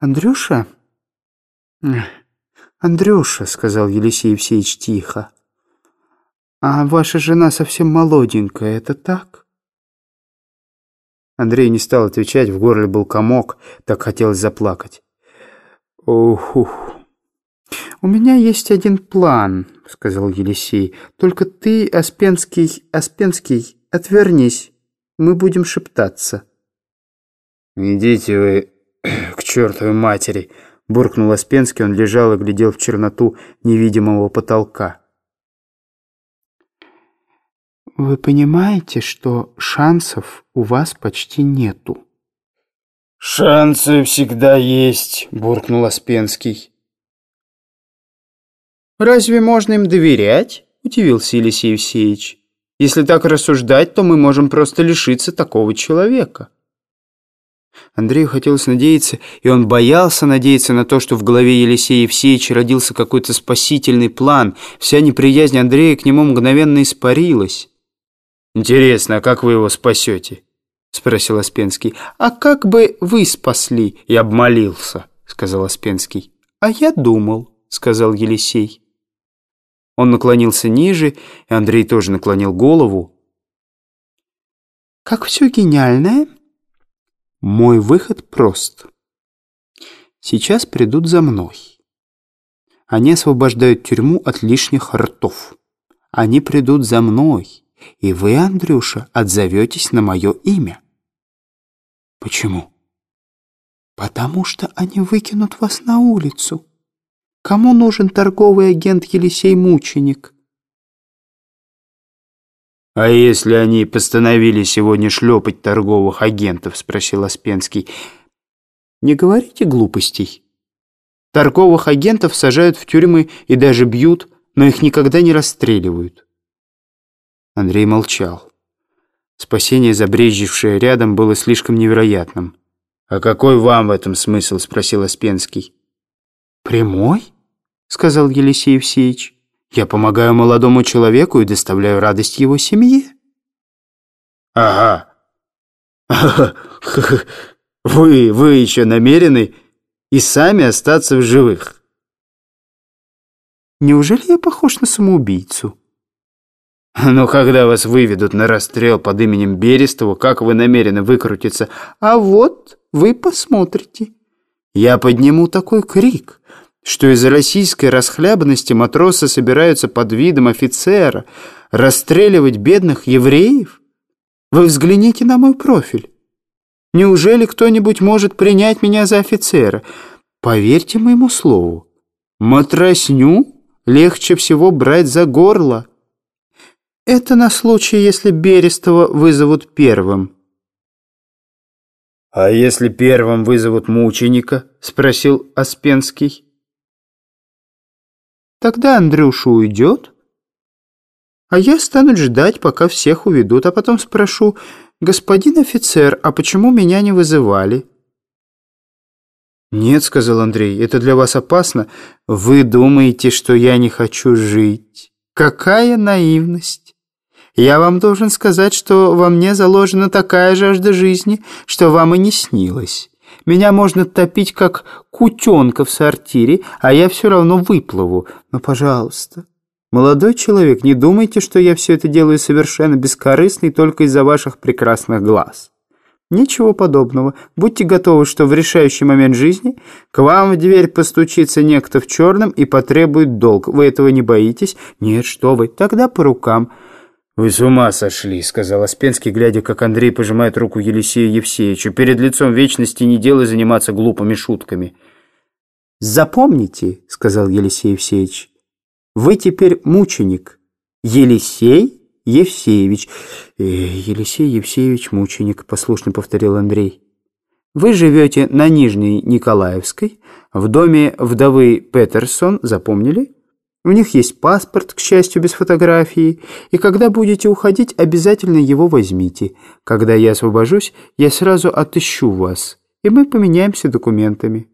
Андрюша? Андрюша, сказал Елисей Евсеевич тихо. А ваша жена совсем молоденькая, это так? Андрей не стал отвечать, в горле был комок, так хотелось заплакать. Ух. «У меня есть один план», — сказал Елисей. «Только ты, Аспенский, Аспенский, отвернись. Мы будем шептаться». «Идите вы к чертовой матери!» — буркнул Аспенский. Он лежал и глядел в черноту невидимого потолка. «Вы понимаете, что шансов у вас почти нету?» «Шансы всегда есть», — буркнул Аспенский. «Разве можно им доверять?» — удивился Елисей Евсеевич. «Если так рассуждать, то мы можем просто лишиться такого человека». Андрею хотелось надеяться, и он боялся надеяться на то, что в голове Елисея Евсеевича родился какой-то спасительный план. Вся неприязнь Андрея к нему мгновенно испарилась. «Интересно, а как вы его спасете?» — спросил Аспенский. «А как бы вы спасли?» «Я обмолился», — сказал Аспенский. «А я думал», — сказал Елисей. Он наклонился ниже, и Андрей тоже наклонил голову. «Как все гениальное!» «Мой выход прост. Сейчас придут за мной. Они освобождают тюрьму от лишних ртов. Они придут за мной, и вы, Андрюша, отзоветесь на мое имя». «Почему?» «Потому что они выкинут вас на улицу». Кому нужен торговый агент Елисей Мученик? «А если они постановили сегодня шлепать торговых агентов?» — спросил Аспенский. «Не говорите глупостей. Торговых агентов сажают в тюрьмы и даже бьют, но их никогда не расстреливают». Андрей молчал. Спасение, забрежевшее рядом, было слишком невероятным. «А какой вам в этом смысл?» — спросил Аспенский. «Прямой?» — сказал Елисей Евсеевич. «Я помогаю молодому человеку и доставляю радость его семье». «Ага. Вы, вы еще намерены и сами остаться в живых?» «Неужели я похож на самоубийцу?» «Но когда вас выведут на расстрел под именем Берестова, как вы намерены выкрутиться? А вот вы посмотрите. Я подниму такой крик, что из-за российской расхлябанности матросы собираются под видом офицера расстреливать бедных евреев? Вы взгляните на мой профиль. Неужели кто-нибудь может принять меня за офицера? Поверьте моему слову, матросню легче всего брать за горло. Это на случай, если Берестова вызовут первым. «А если первым вызовут мученика?» — спросил Аспенский. Тогда Андрюша уйдет, а я стану ждать, пока всех уведут, а потом спрошу, «Господин офицер, а почему меня не вызывали?» «Нет», — сказал Андрей, — «это для вас опасно. Вы думаете, что я не хочу жить? Какая наивность! Я вам должен сказать, что во мне заложена такая жажда жизни, что вам и не снилось. Меня можно топить, как кутенка в сортире, а я все равно выплыву. Но, пожалуйста, молодой человек, не думайте, что я все это делаю совершенно бескорыстно и только из-за ваших прекрасных глаз. Ничего подобного. Будьте готовы, что в решающий момент жизни к вам в дверь постучится некто в черном и потребует долг. Вы этого не боитесь? Нет, что вы, тогда по рукам». «Вы с ума сошли», — сказал Аспенский, глядя, как Андрей пожимает руку Елисею Евсеевичу. «Перед лицом вечности не делай заниматься глупыми шутками». «Запомните», — сказал Елисей Евсеевич, — «вы теперь мученик. Елисей Евсеевич». «Э, «Елисей Евсеевич мученик», — послушно повторил Андрей. «Вы живете на Нижней Николаевской, в доме вдовы Петерсон, запомнили?» У них есть паспорт, к счастью, без фотографии, и когда будете уходить, обязательно его возьмите. Когда я освобожусь, я сразу отыщу вас, и мы поменяемся документами».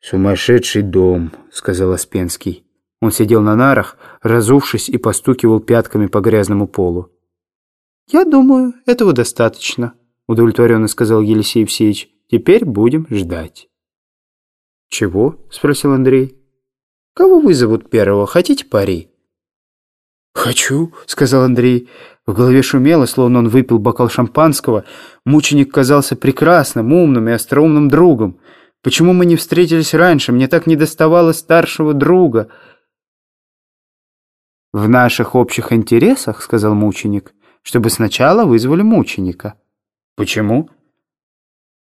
«Сумасшедший дом», — сказал Аспенский. Он сидел на нарах, разувшись и постукивал пятками по грязному полу. «Я думаю, этого достаточно», — удовлетворенно сказал Елисей Евсеевич. Теперь будем ждать». «Чего?» — спросил Андрей. «Кого вызовут первого? Хотите пари?» «Хочу», — сказал Андрей. В голове шумело, словно он выпил бокал шампанского. Мученик казался прекрасным, умным и остроумным другом. Почему мы не встретились раньше? Мне так не доставало старшего друга. «В наших общих интересах, — сказал мученик, — чтобы сначала вызвали мученика». «Почему?»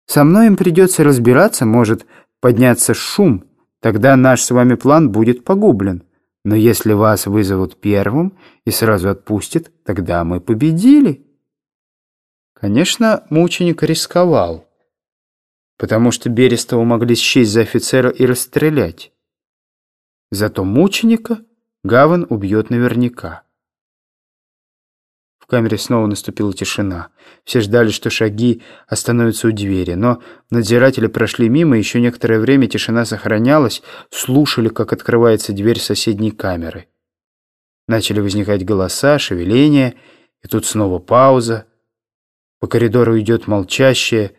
«Со мной им придется разбираться, может подняться шум. Тогда наш с вами план будет погублен». Но если вас вызовут первым и сразу отпустят, тогда мы победили. Конечно, мученик рисковал, потому что Берестова могли счесть за офицера и расстрелять. Зато мученика Гаван убьет наверняка камере снова наступила тишина. Все ждали, что шаги остановятся у двери, но надзиратели прошли мимо, еще некоторое время тишина сохранялась, слушали, как открывается дверь соседней камеры. Начали возникать голоса, шевеления, и тут снова пауза. По коридору идет молчащее,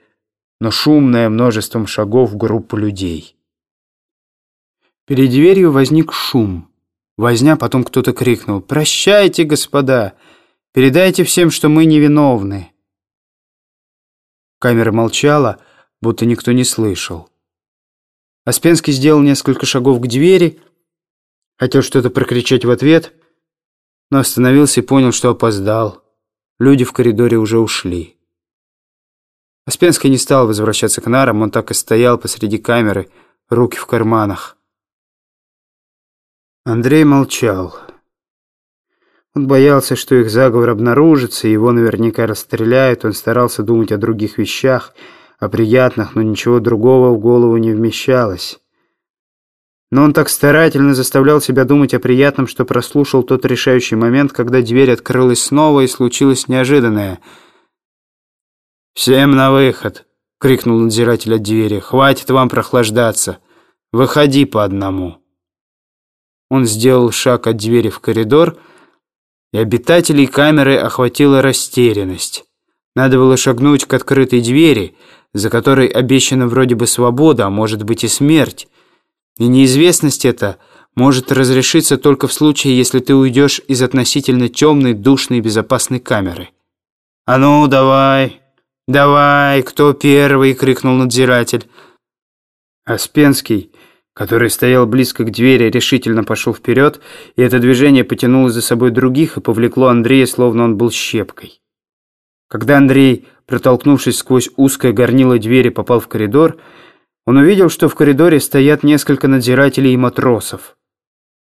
но шумное множеством шагов группа людей. Перед дверью возник шум. Возня, потом кто-то крикнул «Прощайте, господа!» Передайте всем, что мы невиновны». Камера молчала, будто никто не слышал. Аспенский сделал несколько шагов к двери, хотел что-то прокричать в ответ, но остановился и понял, что опоздал. Люди в коридоре уже ушли. Аспенский не стал возвращаться к нарам, он так и стоял посреди камеры, руки в карманах. Андрей молчал. Он боялся, что их заговор обнаружится, и его наверняка расстреляют. Он старался думать о других вещах, о приятных, но ничего другого в голову не вмещалось. Но он так старательно заставлял себя думать о приятном, что прослушал тот решающий момент, когда дверь открылась снова, и случилось неожиданное. «Всем на выход!» — крикнул надзиратель от двери. «Хватит вам прохлаждаться! Выходи по одному!» Он сделал шаг от двери в коридор — и обитателей камеры охватила растерянность. Надо было шагнуть к открытой двери, за которой обещана вроде бы свобода, а может быть и смерть. И неизвестность эта может разрешиться только в случае, если ты уйдешь из относительно темной, душной и безопасной камеры. «А ну, давай, давай, кто первый?» — крикнул надзиратель. Аспенский который стоял близко к двери, решительно пошел вперед, и это движение потянуло за собой других и повлекло Андрея, словно он был щепкой. Когда Андрей, протолкнувшись сквозь узкое горнило двери, попал в коридор, он увидел, что в коридоре стоят несколько надзирателей и матросов.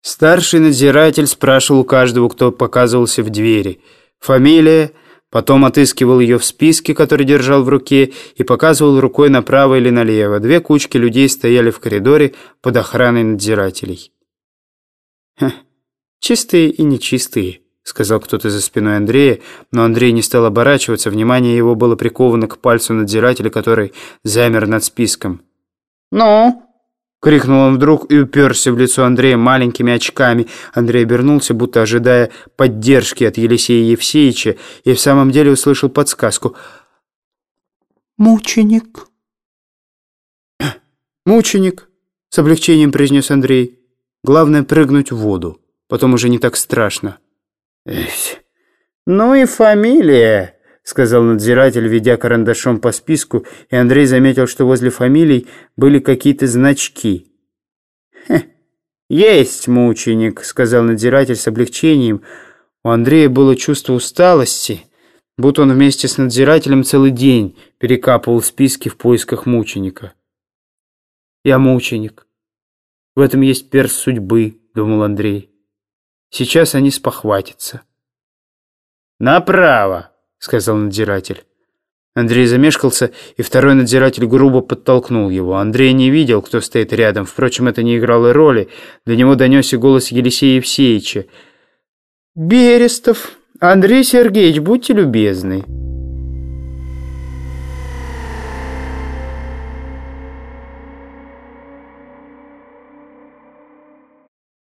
Старший надзиратель спрашивал каждого, кто показывался в двери. Фамилия, Потом отыскивал ее в списке, который держал в руке, и показывал рукой направо или налево. Две кучки людей стояли в коридоре под охраной надзирателей. «Хе, чистые и нечистые», — сказал кто-то за спиной Андрея, но Андрей не стал оборачиваться, внимание его было приковано к пальцу надзирателя, который замер над списком. «Ну?» Крикнул он вдруг и уперся в лицо Андрея маленькими очками. Андрей обернулся, будто ожидая поддержки от Елисея Евсеевича, и в самом деле услышал подсказку. «Мученик». «Мученик», — с облегчением произнес Андрей. «Главное прыгнуть в воду, потом уже не так страшно». Эх, «Ну и фамилия», сказал надзиратель, ведя карандашом по списку, и Андрей заметил, что возле фамилий были какие-то значки. «Хе, есть мученик», — сказал надзиратель с облегчением. У Андрея было чувство усталости, будто он вместе с надзирателем целый день перекапывал списки в поисках мученика. «Я мученик. В этом есть перс судьбы», — думал Андрей. «Сейчас они спохватятся». «Направо!» — сказал надзиратель. Андрей замешкался, и второй надзиратель грубо подтолкнул его. Андрей не видел, кто стоит рядом. Впрочем, это не играло роли. До него донесся голос Елисея Евсеевича. «Берестов! Андрей Сергеевич, будьте любезны!»